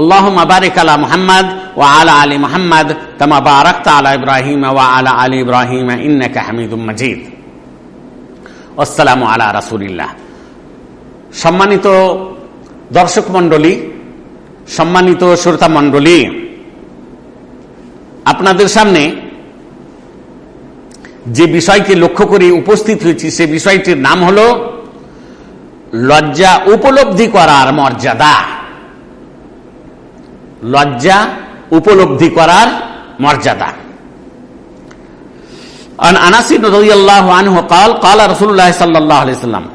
আল্লাহ মাবারিক আলা আলী মোহাম্মদ তামা বারাক্ত ও আলা আলী ইব্রাহিম ইন্নাকা হামিদুম মজিদ। আসসালামু আলা সম্মানিত দর্শক মন্ডলী সম্মানিত শ্রোতা মন্ডলী আপনাদের সামনে যে বিষয়কে লক্ষ্য করে উপস্থিত হয়েছি, সে বিষয়টির নাম হল লজ্জা উপলব্ধি করার মর্যাদা। লজ্জা উপলব্ধি করার মর্যাদা عن انس رضي الله عنه قال قال رسول الله صلى الله عليه وسلم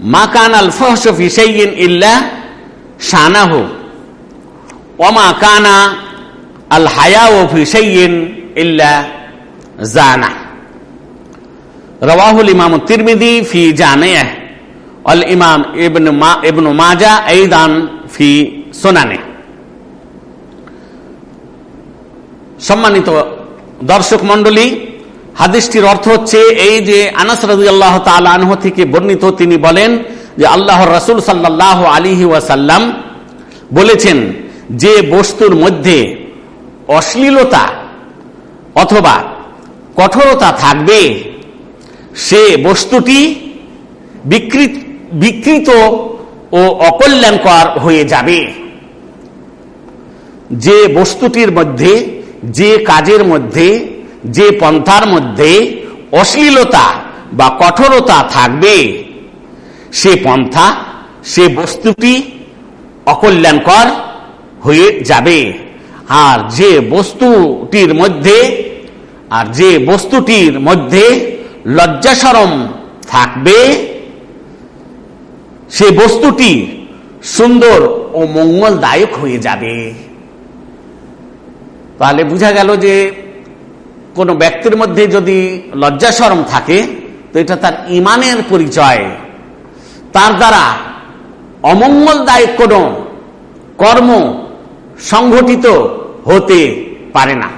ما كان الفحش في شيء الا شانه وما كان الحياء في شيء الا زانه رواه الامام الترمذي في جامعه والامام ابن ما ابن ماجه ايضا في سننه সম্মানিত দর্শক মন্ডলী হাদিসটির অর্থ হচ্ছে এই যে আনাস রাজু আল্লাহ আনহ থেকে বর্ণিত, তিনি বলেন যে আল্লাহ রসুল সাল্লাহ আলিহি ওয়াসাল্লাম বলেছেন যে বস্তুর মধ্যে অশ্লীলতা অথবা কঠোরতা থাকবে, সে বস্তুটি বিকৃত বিকৃত ও অকল্যাণকর হয়ে যাবে। যে বস্তুটির মধ্যে যে কাজের মধ্যে, যে পন্থার মধ্যে অশ্লীলতা বা কঠোরতা থাকবে, সে পন্থা, সে বস্তুটি অকল্যাণকর হয়ে যাবে। আর যে বস্তুটির মধ্যে, আর যে বস্তুটির মধ্যে লজ্জাসরম থাকবে, সে বস্তুটি সুন্দর ও মঙ্গলদায়ক হয়ে যাবে। তাহলে বোঝা গেল যে কোনো ব্যক্তির মধ্যে যদি লজ্জাসরম থাকে, তো এটা তার ইমানের পরিচয়। তার দ্বারা অমঙ্গলদায়ক কোনো কর্ম সংঘটিত হতে পারে না।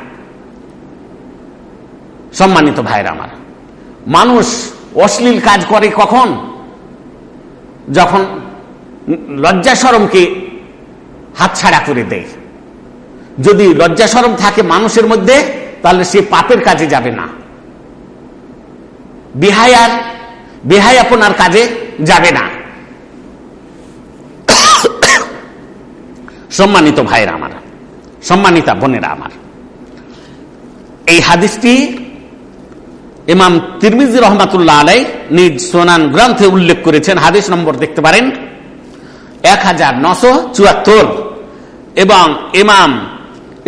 সম্মানিত ভাইরা আমার, মানুষ অশ্লীল কাজ করে কখন? যখন লজ্জাসরমকে হাতছাড়া করে দেয়। যদি লজ্জাসরম থাকে মানুষের মধ্যে, তাহলে সে পাপের কাজে যাবে না। বিহায়ার, বেহায়াপনার কাজে যাবে না। সম্মানিত ভাইরা আমার, সম্মানিতা বোনেরা আমার, এই হাদিসটি ইমাম তিরমিজি রহমাতুল্লাহ আলাই নিজ সোনান গ্রন্থে উল্লেখ করেছেন, হাদিস নম্বর দেখতে পারেন। এক হাজার নশো চুয়াত্তর এবং ইমাম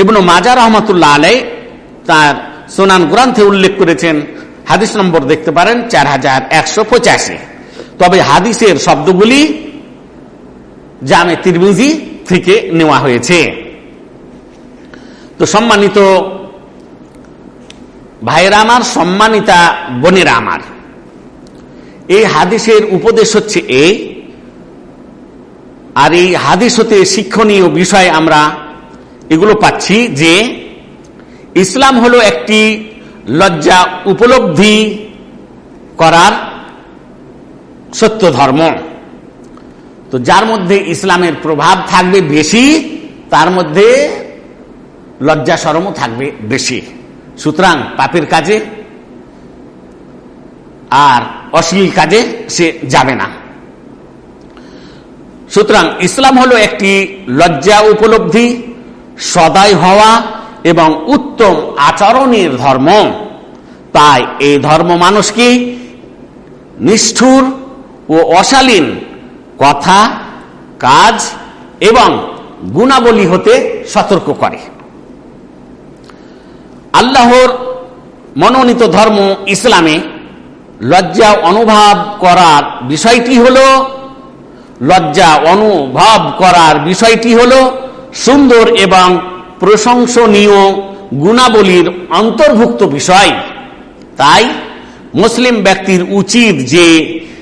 ইবনু মাজা রহমতুল্লাহ আলাই তার সোনান গ্রন্থে উল্লেখ করেছেন, হাদিস নম্বর দেখতে পারেন চার হাজার একশো পঁচাশি। তবে হাদিসের শব্দগুলি জামে তিরমিজি থেকে নেওয়া হয়েছে। তো সম্মানিত ভাইয়েরা আমার, সম্মানিতা বোনেরা আমার, এই হাদিসের উপদেশ হচ্ছে এই, আর এই হাদিস হতে শিক্ষণীয় বিষয় আমরা এগুলো পাচ্ছি যে ইসলাম হলো একটি লজ্জা উপলব্ধি করার সত্য ধর্ম। তো যার মধ্যে ইসলামের প্রভাব থাকবে বেশি, তার মধ্যে লজ্জা সরমও থাকবে বেশি। সুতরাং পাপের কাজে আর অশ্লীল কাজে সে যাবে না। সুতরাং ইসলাম হলো একটি লজ্জা উপলব্ধি সদাই হওয়া এবং উত্তম আচরণের ধর্ম। তাই এই ধর্ম মানুষকে নিষ্ঠুর ও অশালীন কথা, কাজ এবং গুণাবলী হতে সতর্ক করে। আল্লাহর মনোনীত ধর্ম ইসলামে লজ্জা অনুভব করার বিষয়টি হল, লজ্জা অনুভব করার বিষয়টি হল সুন্দর এবং প্রশংসনীয় গুণাবলীর অন্তর্ভুক্ত বিষয়। তাই মুসলিম ব্যক্তির উচিত যে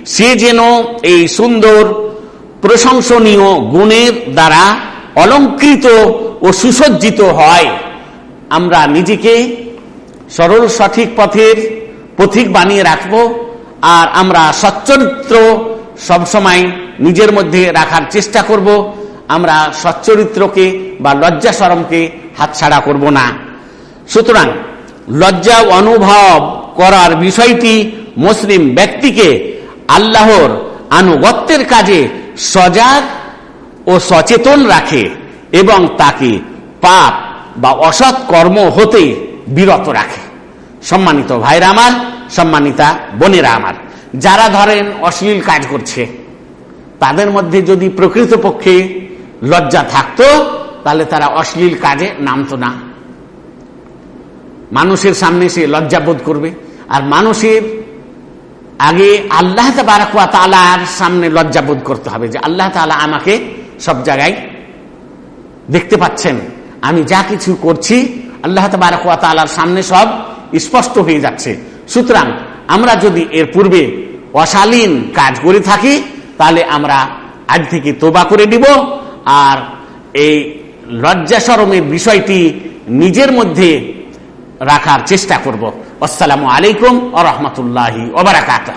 সে যেন এই সুন্দর, প্রশংসনীয় গুণের দ্বারা অলঙ্কৃত ও সুসজ্জিত হয়। আমরা নিজেকে সরল সঠিক পথের পথিক বানিয়ে রাখব আর আমরা সচ্চরিত্র সবসময় নিজের মধ্যে রাখার চেষ্টা করব। আমরা সচ্চরিত্রকে বা লজ্জা সরমকে হাতছাড়া করব না। সুতরাং লজ্জা অনুভব করার বিষয়টি মুসলিম ব্যক্তিকে আল্লাহর আনুগত্যের কাজে সজাগ ও সচেতন রাখে এবং তাকে পাপ বা অসৎ কর্ম হতে বিরত রাখে। সম্মানিত ভাইরা আমার, সম্মানিতা বোনেরা আমার, যারা ধরেন অশ্লীল কাজ করছে, তাদের মধ্যে যদি প্রকৃতপক্ষে লজ্জা থাকতো, তাহলে তারা অশ্লীল কাজে নামতো না। মানুষের সামনে সে লজ্জা বোধ করবে। আর মানুষের আগে আল্লাহ তালার সামনে লজ্জা বোধ করতে হবে যে আল্লাহ তালা আমাকে সব জায়গায় দেখতে পাচ্ছেন। আমি যা কিছু করছি, আল্লাহ তালার সামনে সব স্পষ্ট হয়ে যাচ্ছে। সুতরাং আমরা যদি এর পূর্বে অশালীন কাজ করে থাকি, তাহলে আমরা আজ থেকে তোবা করে দিব আর এই লজ্জা সরমের বিষয়টি নিজের মধ্যে রাখার চেষ্টা করব। আসসালামু আলাইকুম আ রহমতুল্লাহি ওবরাকাত